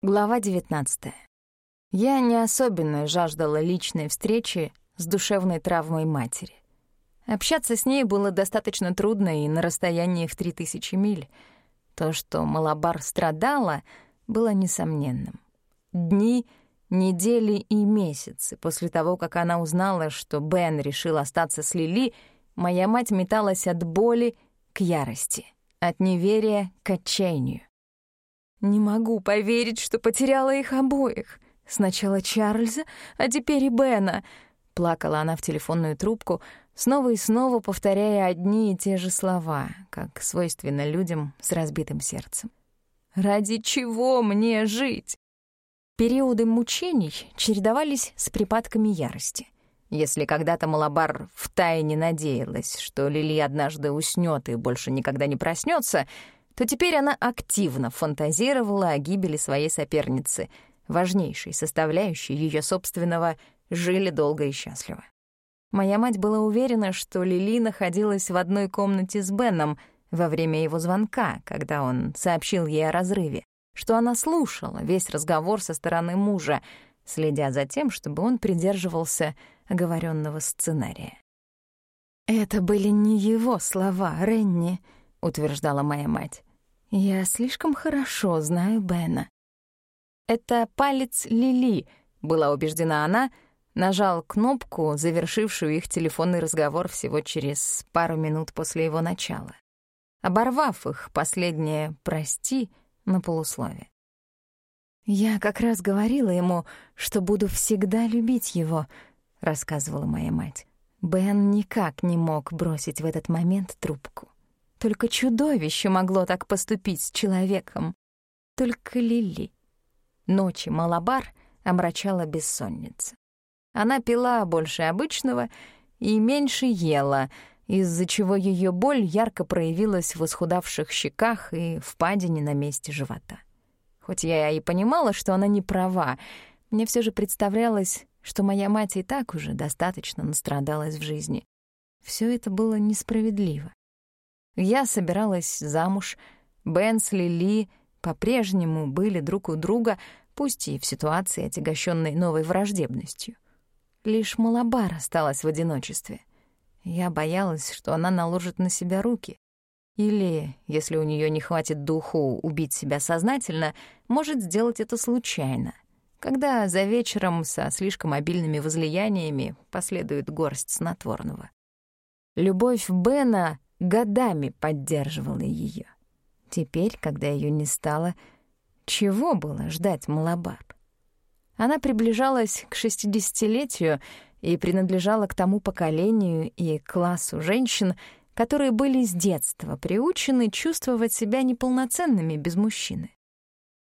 Глава 19. Я не особенно жаждала личной встречи с душевной травмой матери. Общаться с ней было достаточно трудно и на расстоянии в три тысячи миль. То, что Малабар страдала, было несомненным. Дни, недели и месяцы после того, как она узнала, что Бен решил остаться с Лили, моя мать металась от боли к ярости, от неверия к отчаянию. Не могу поверить, что потеряла их обоих. Сначала Чарльза, а теперь и Бена. Плакала она в телефонную трубку, снова и снова повторяя одни и те же слова, как свойственно людям с разбитым сердцем. «Ради чего мне жить?» Периоды мучений чередовались с припадками ярости. Если когда-то Малабар втайне надеялась, что Лили однажды уснёт и больше никогда не проснётся, то теперь она активно фантазировала о гибели своей соперницы, важнейшей составляющей ее собственного «жили долго и счастливо». Моя мать была уверена, что Лили находилась в одной комнате с Беном во время его звонка, когда он сообщил ей о разрыве, что она слушала весь разговор со стороны мужа, следя за тем, чтобы он придерживался оговоренного сценария. «Это были не его слова, Ренни», — утверждала моя мать. Я слишком хорошо знаю Бена. Это палец Лили, была убеждена она, нажал кнопку, завершившую их телефонный разговор всего через пару минут после его начала, оборвав их последнее «прости» на полуслове. «Я как раз говорила ему, что буду всегда любить его», — рассказывала моя мать. Бен никак не мог бросить в этот момент трубку. Только чудовище могло так поступить с человеком. Только Лили. Ночи Малабар омрачала бессонница. Она пила больше обычного и меньше ела, из-за чего ее боль ярко проявилась в исхудавших щеках и впадине на месте живота. Хоть я и понимала, что она не права, мне все же представлялось, что моя мать и так уже достаточно настрадалась в жизни. Все это было несправедливо. Я собиралась замуж. Бен с Лили по-прежнему были друг у друга, пусть и в ситуации, отягощенной новой враждебностью. Лишь Малабар осталась в одиночестве. Я боялась, что она наложит на себя руки. Или, если у нее не хватит духу убить себя сознательно, может сделать это случайно, когда за вечером со слишком обильными возлияниями последует горсть снотворного. Любовь Бена годами поддерживала ее. Теперь, когда ее не стало, чего было ждать Малабар? Она приближалась к шестидесятилетию и принадлежала к тому поколению и классу женщин, которые были с детства приучены чувствовать себя неполноценными без мужчины.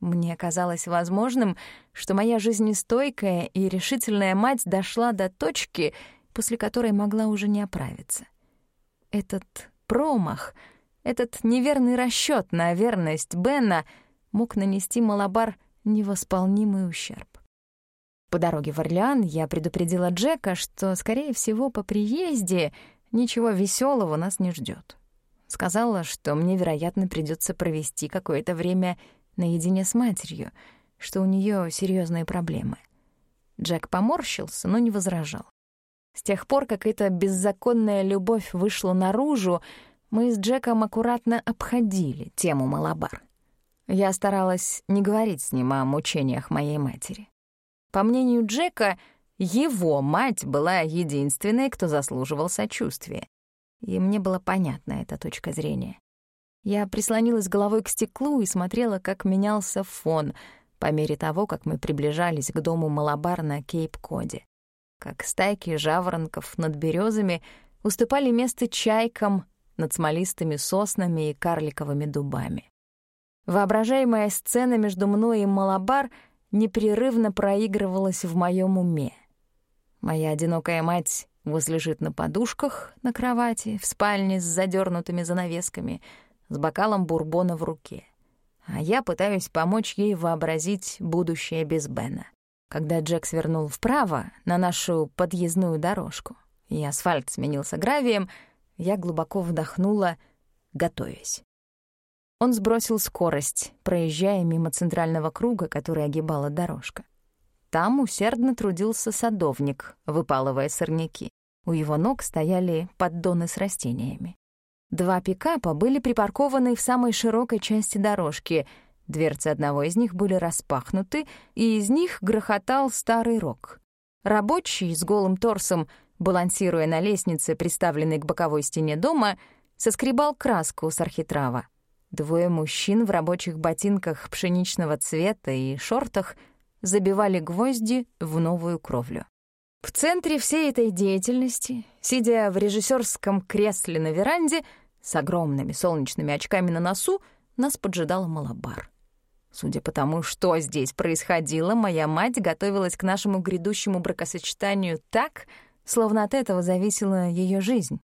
Мне казалось возможным, что моя жизнестойкая и решительная мать дошла до точки, после которой могла уже не оправиться. Этот промах, этот неверный расчёт на верность Бена мог нанести Малабар невосполнимый ущерб. По дороге в Орлеан я предупредила Джека, что, скорее всего, по приезде ничего веселого нас не ждет. Сказала, что мне, вероятно, придется провести какое-то время наедине с матерью, что у нее серьезные проблемы. Джек поморщился, но не возражал. С тех пор, как эта беззаконная любовь вышла наружу, мы с Джеком аккуратно обходили тему Малабар. Я старалась не говорить с ним о мучениях моей матери. По мнению Джека, его мать была единственной, кто заслуживал сочувствия. И мне была понятна эта точка зрения. Я прислонилась головой к стеклу и смотрела, как менялся фон по мере того, как мы приближались к дому Малабар на Кейп-Коде как стайки жаворонков над березами уступали место чайкам над смолистыми соснами и карликовыми дубами. Воображаемая сцена между мной и Малабар непрерывно проигрывалась в моем уме. Моя одинокая мать возлежит на подушках на кровати в спальне с задернутыми занавесками, с бокалом бурбона в руке. А я пытаюсь помочь ей вообразить будущее без Бена. Когда Джек свернул вправо на нашу подъездную дорожку, и асфальт сменился гравием, я глубоко вдохнула, готовясь. Он сбросил скорость, проезжая мимо центрального круга, который огибала дорожка. Там усердно трудился садовник, выпалывая сорняки. У его ног стояли поддоны с растениями. Два пикапа были припаркованы в самой широкой части дорожки. Дверцы одного из них были распахнуты, и из них грохотал старый рог. Рабочий с голым торсом, балансируя на лестнице, приставленной к боковой стене дома, соскребал краску с архитрава. Двое мужчин в рабочих ботинках пшеничного цвета и шортах забивали гвозди в новую кровлю. В центре всей этой деятельности, сидя в режиссерском кресле на веранде с огромными солнечными очками на носу, нас поджидал Малабар. Судя по тому, что здесь происходило, моя мать готовилась к нашему грядущему бракосочетанию так, словно от этого зависела ее жизнь.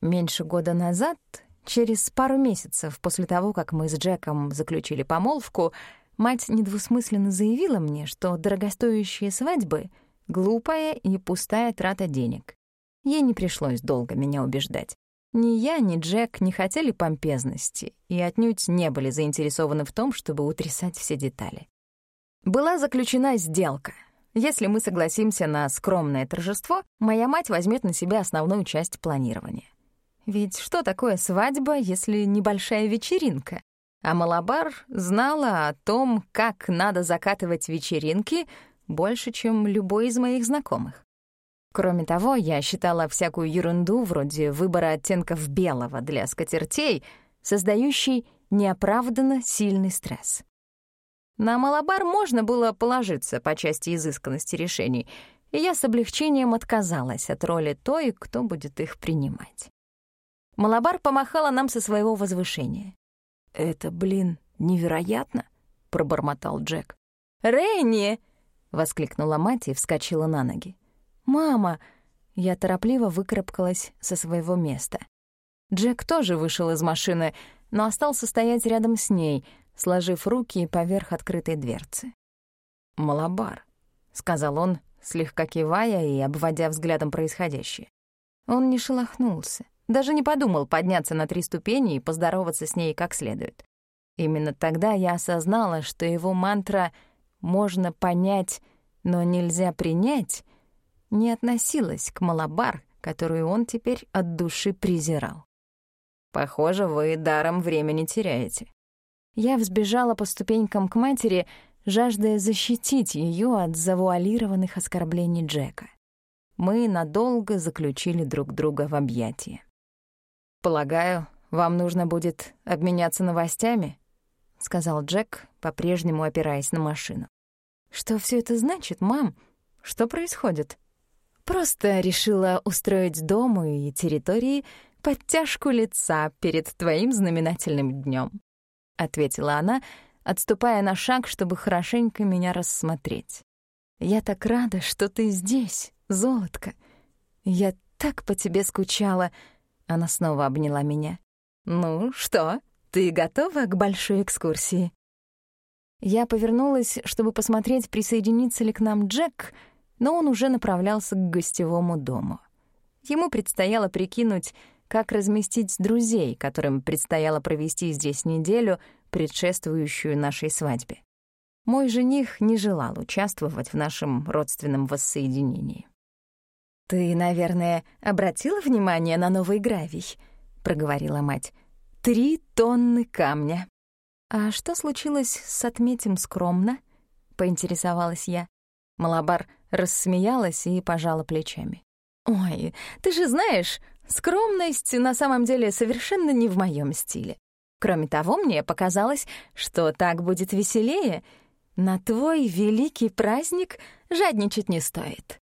Меньше года назад, через пару месяцев после того, как мы с Джеком заключили помолвку, мать недвусмысленно заявила мне, что дорогостоящие свадьбы — Глупая и пустая трата денег. Ей не пришлось долго меня убеждать. Ни я, ни Джек не хотели помпезности и отнюдь не были заинтересованы в том, чтобы утрясать все детали. Была заключена сделка. Если мы согласимся на скромное торжество, моя мать возьмет на себя основную часть планирования. Ведь что такое свадьба, если небольшая вечеринка? А Малабар знала о том, как надо закатывать вечеринки больше, чем любой из моих знакомых. Кроме того, я считала всякую ерунду вроде выбора оттенков белого для скатертей, создающей неоправданно сильный стресс. На малабар можно было положиться по части изысканности решений, и я с облегчением отказалась от роли той, кто будет их принимать. Малабар помахала нам со своего возвышения. «Это, блин, невероятно!» — пробормотал Джек. «Ренни!» — воскликнула мать и вскочила на ноги. «Мама!» Я торопливо выкарабкалась со своего места. Джек тоже вышел из машины, но остался стоять рядом с ней, сложив руки поверх открытой дверцы. «Малабар», — сказал он, слегка кивая и обводя взглядом происходящее. Он не шелохнулся, даже не подумал подняться на три ступени и поздороваться с ней как следует. Именно тогда я осознала, что его мантра — можно понять, но нельзя принять, не относилась к Малабар, которую он теперь от души презирал. «Похоже, вы даром времени теряете». Я взбежала по ступенькам к матери, жаждая защитить ее от завуалированных оскорблений Джека. Мы надолго заключили друг друга в объятия. «Полагаю, вам нужно будет обменяться новостями?» — сказал Джек, по-прежнему опираясь на машину. «Что все это значит, мам? Что происходит?» «Просто решила устроить дому и территории подтяжку лица перед твоим знаменательным днем, ответила она, отступая на шаг, чтобы хорошенько меня рассмотреть. «Я так рада, что ты здесь, золотко. Я так по тебе скучала». Она снова обняла меня. «Ну что?» Ты готова к большой экскурсии?» Я повернулась, чтобы посмотреть, присоединится ли к нам Джек, но он уже направлялся к гостевому дому. Ему предстояло прикинуть, как разместить друзей, которым предстояло провести здесь неделю, предшествующую нашей свадьбе. Мой жених не желал участвовать в нашем родственном воссоединении. «Ты, наверное, обратила внимание на новый гравий?» — проговорила мать. Три тонны камня. «А что случилось с «отметим скромно»?» — поинтересовалась я. Малабар рассмеялась и пожала плечами. «Ой, ты же знаешь, скромность на самом деле совершенно не в моем стиле. Кроме того, мне показалось, что так будет веселее. На твой великий праздник жадничать не стоит.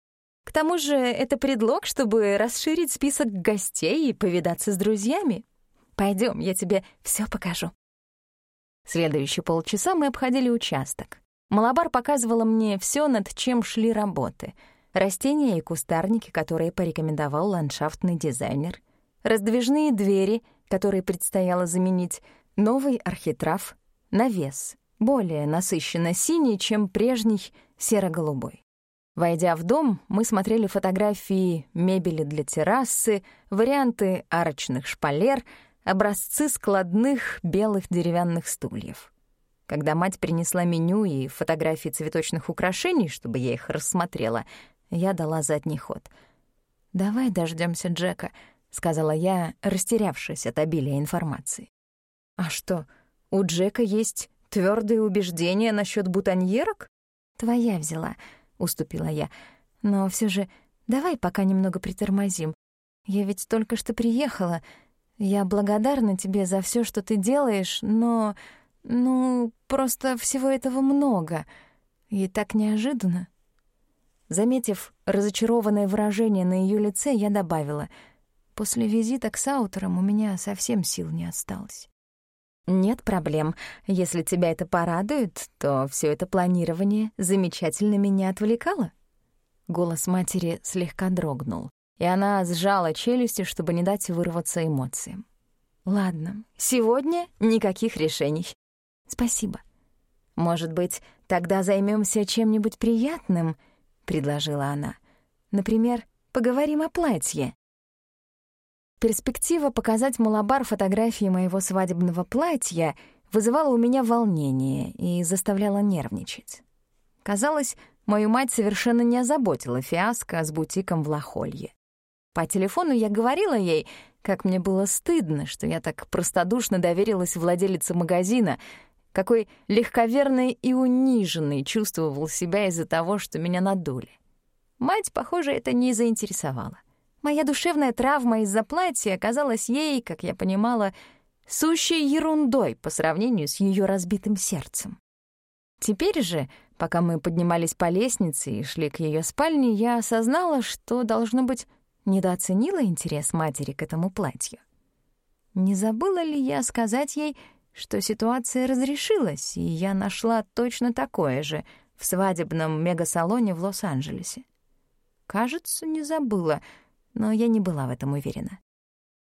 К тому же это предлог, чтобы расширить список гостей и повидаться с друзьями. Пойдем, я тебе все покажу». Следующие полчаса мы обходили участок. Малабар показывала мне все, над чем шли работы. Растения и кустарники, которые порекомендовал ландшафтный дизайнер. Раздвижные двери, которые предстояло заменить. Новый архитрав. Навес. Более насыщенно синий, чем прежний серо-голубой. Войдя в дом, мы смотрели фотографии мебели для террасы, варианты арочных шпалер — образцы складных белых деревянных стульев. Когда мать принесла меню и фотографии цветочных украшений, чтобы я их рассмотрела, я дала задний ход. «Давай дождемся Джека», — сказала я, растерявшись от обилия информации. «А что, у Джека есть твердые убеждения насчет бутоньерок?» «Твоя взяла», — уступила я. «Но все же давай пока немного притормозим. Я ведь только что приехала. Я благодарна тебе за все, что ты делаешь, но... Ну, просто всего этого много. И так неожиданно». Заметив разочарованное выражение на ее лице, я добавила, «После визита к Саутерам у меня совсем сил не осталось». «Нет проблем. Если тебя это порадует, то все это планирование замечательно меня отвлекало». Голос матери слегка дрогнул, и она сжала челюсти, чтобы не дать вырваться эмоциям. «Ладно, сегодня никаких решений. Спасибо. Может быть, тогда займемся чем-нибудь приятным?» — предложила она. «Например, поговорим о платье». Перспектива показать Малабар фотографии моего свадебного платья вызывала у меня волнение и заставляла нервничать. Казалось, мою мать совершенно не озаботила фиаско с бутиком в Лохолье. По телефону я говорила ей, как мне было стыдно, что я так простодушно доверилась владелице магазина, какой легковерный и униженный чувствовал себя из-за того, что меня надули. Мать, похоже, это не заинтересовала. Моя душевная травма из-за платья оказалась ей, как я понимала, сущей ерундой по сравнению с ее разбитым сердцем. Теперь же, пока мы поднимались по лестнице и шли к ее спальне, я осознала, что, должно быть, недооценила интерес матери к этому платью. Не забыла ли я сказать ей, что ситуация разрешилась, и я нашла точно такое же в свадебном мегасалоне в Лос-Анджелесе? Кажется, не забыла — но я не была в этом уверена.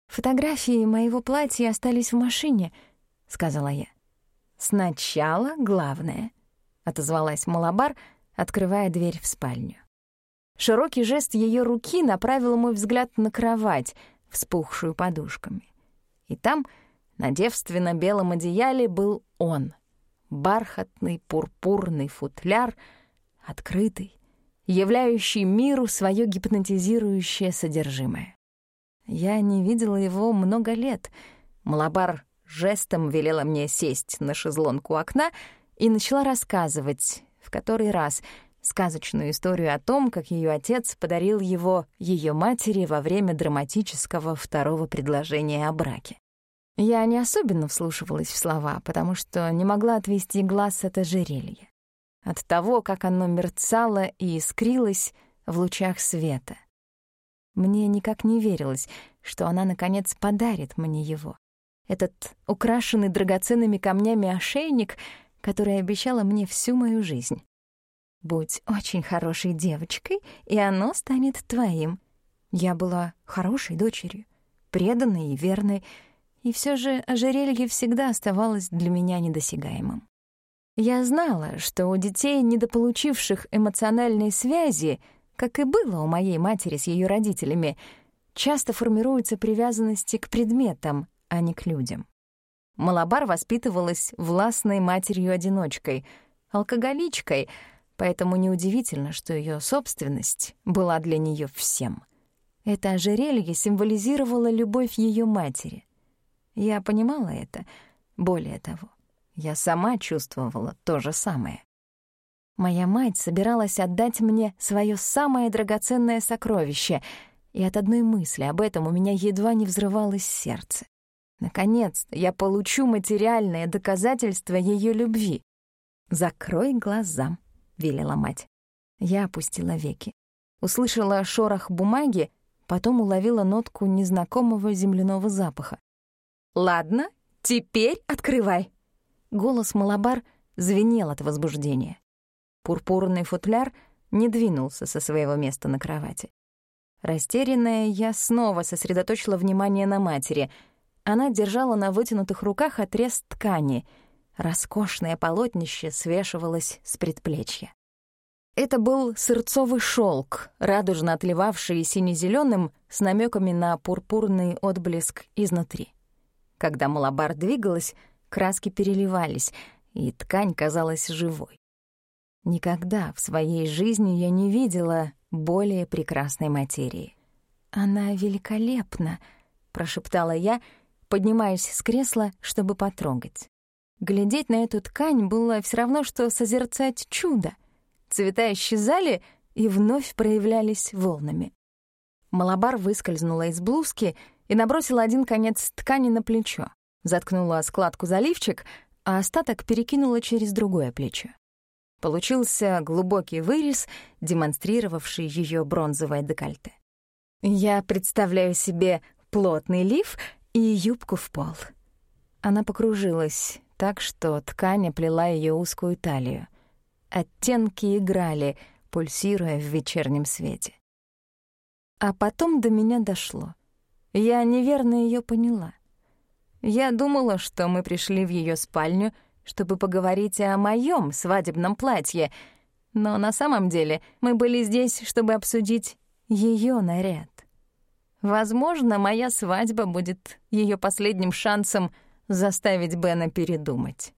«Фотографии моего платья остались в машине», — сказала я. «Сначала главное», — отозвалась Малабар, открывая дверь в спальню. Широкий жест ее руки направил мой взгляд на кровать, вспухшую подушками. И там, на девственно-белом одеяле, был он. Бархатный пурпурный футляр, открытый, являющий миру свое гипнотизирующее содержимое. Я не видела его много лет. Малабар жестом велела мне сесть на шезлонг у окна и начала рассказывать, в который раз, сказочную историю о том, как ее отец подарил его ее матери во время драматического второго предложения о браке. Я не особенно вслушивалась в слова, потому что не могла отвести глаз от ожерелья от того, как оно мерцало и искрилось в лучах света. Мне никак не верилось, что она, наконец, подарит мне его. Этот украшенный драгоценными камнями ошейник, который обещала мне всю мою жизнь. «Будь очень хорошей девочкой, и оно станет твоим». Я была хорошей дочерью, преданной и верной, и все же ожерелье всегда оставалось для меня недосягаемым. Я знала, что у детей, недополучивших эмоциональной связи, как и было у моей матери с ее родителями, часто формируются привязанности к предметам, а не к людям. Малабар воспитывалась властной матерью-одиночкой, алкоголичкой, поэтому неудивительно, что ее собственность была для нее всем. Это ожерелье символизировало любовь ее матери. Я понимала это, более того. Я сама чувствовала то же самое. Моя мать собиралась отдать мне свое самое драгоценное сокровище, и от одной мысли об этом у меня едва не взрывалось сердце. Наконец-то я получу материальное доказательство ее любви. «Закрой глаза», — велела мать. Я опустила веки. Услышала шорох бумаги, потом уловила нотку незнакомого земляного запаха. «Ладно, теперь открывай», Голос Малабар звенел от возбуждения. Пурпурный футляр не двинулся со своего места на кровати. Растерянная, я снова сосредоточила внимание на матери. Она держала на вытянутых руках отрез ткани. Роскошное полотнище свешивалось с предплечья. Это был сырцовый шелк, радужно отливавший сине зеленым с намеками на пурпурный отблеск изнутри. Когда малабар двигалась, краски переливались, и ткань казалась живой. Никогда в своей жизни я не видела более прекрасной материи. «Она великолепна», — прошептала я, поднимаясь с кресла, чтобы потрогать. Глядеть на эту ткань было все равно, что созерцать чудо. Цвета исчезали и вновь проявлялись волнами. Малабар выскользнула из блузки и набросила один конец ткани на плечо, заткнула складку заливчик, а остаток перекинула через другое плечо. Получился глубокий вырез, демонстрировавший ее бронзовое декольте. Я представляю себе плотный лиф и юбку в пол. Она покружилась так, что ткань оплела ее узкую талию. Оттенки играли, пульсируя в вечернем свете. А потом до меня дошло. Я неверно ее поняла. Я думала, что мы пришли в ее спальню — чтобы поговорить о моем свадебном платье, но на самом деле мы были здесь, чтобы обсудить ее наряд. Возможно, моя свадьба будет ее последним шансом заставить Бена передумать.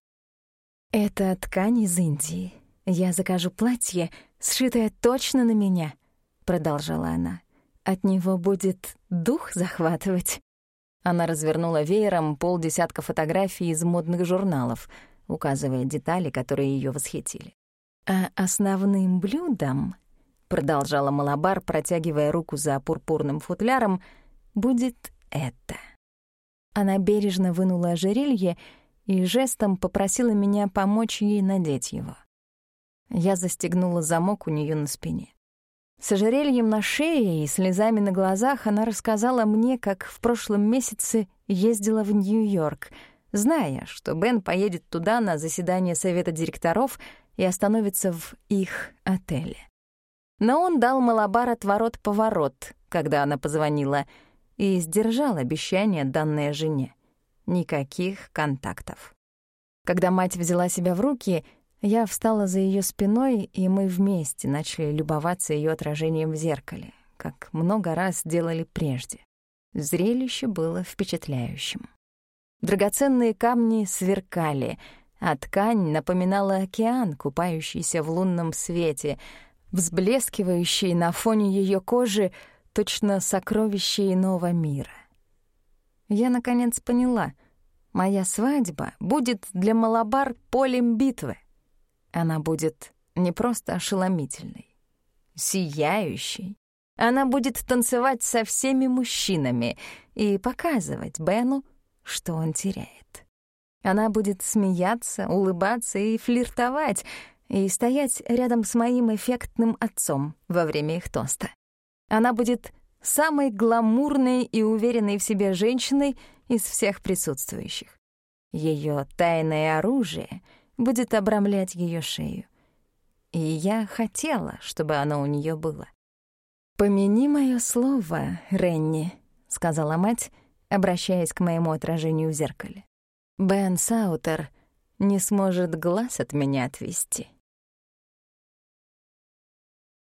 «Это ткань из Индии. Я закажу платье, сшитое точно на меня», — продолжала она. «От него будет дух захватывать». Она развернула веером полдесятка фотографий из модных журналов — указывая детали, которые ее восхитили. «А основным блюдом, — продолжала Малабар, протягивая руку за пурпурным футляром, — будет это». Она бережно вынула ожерелье и жестом попросила меня помочь ей надеть его. Я застегнула замок у нее на спине. С ожерельем на шее и слезами на глазах она рассказала мне, как в прошлом месяце ездила в Нью-Йорк — зная, что Бен поедет туда на заседание совета директоров и остановится в их отеле. Но он дал Малабар отворот-поворот, когда она позвонила, и сдержал обещание, данное жене. Никаких контактов. Когда мать взяла себя в руки, я встала за ее спиной, и мы вместе начали любоваться ее отражением в зеркале, как много раз делали прежде. Зрелище было впечатляющим. Драгоценные камни сверкали, а ткань напоминала океан, купающийся в лунном свете, взблескивающий на фоне ее кожи точно сокровище иного мира. Я, наконец, поняла, моя свадьба будет для Малабар полем битвы. Она будет не просто ошеломительной, сияющей. Она будет танцевать со всеми мужчинами и показывать Бену, что он теряет. Она будет смеяться, улыбаться и флиртовать, и стоять рядом с моим эффектным отцом во время их тоста. Она будет самой гламурной и уверенной в себе женщиной из всех присутствующих. Ее тайное оружие будет обрамлять ее шею. И я хотела, чтобы оно у нее было. «Помяни мое слово, Ренни», — сказала мать, — обращаясь к моему отражению в зеркале. Бен Саутер не сможет глаз от меня отвести.